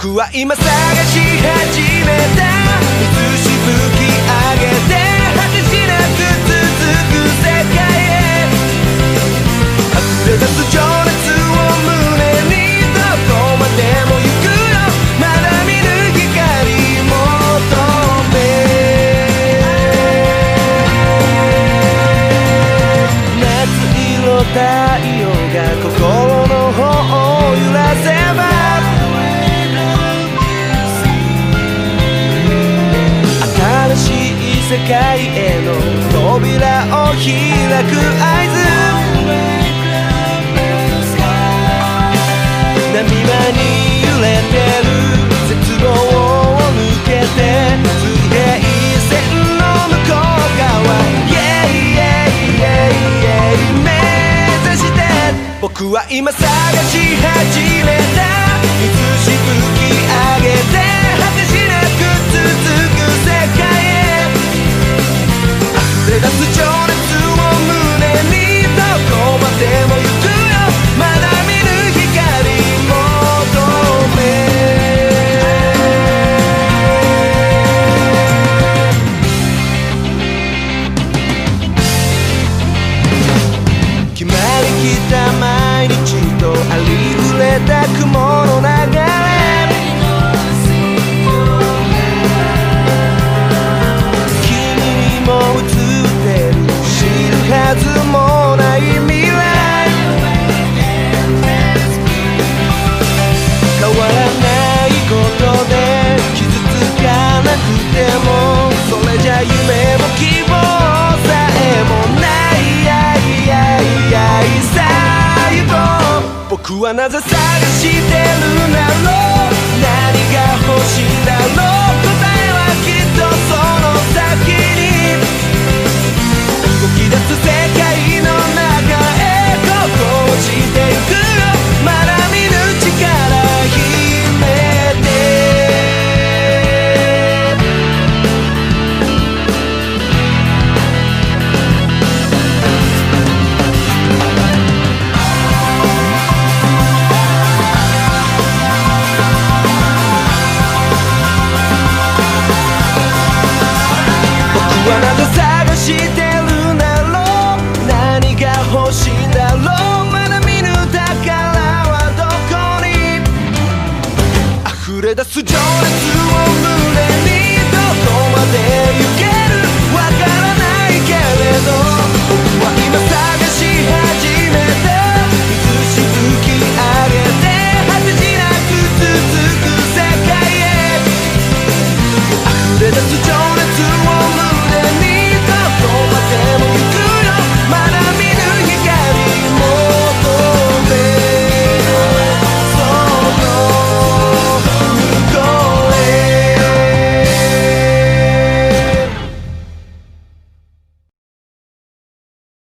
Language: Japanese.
僕は今探し始めた。水しぶき上げて果てしなく続く界への扉を開く合図波間に揺れてる絶望を抜けて水平線の向こう側 Yeah, yeah, yeah, yeah 目指して僕は今探し始めた。いつしぶきはなぜ探してるなら僕はなぜ探してるだろう何が欲しいんだろう？まだ見ぬ宝はどこに？溢れ出す情熱を胸にどこまで行ける？わからないけれど僕は今探し始めたいつしぶき上げて果てしなく続く世界へ。溢れ出す情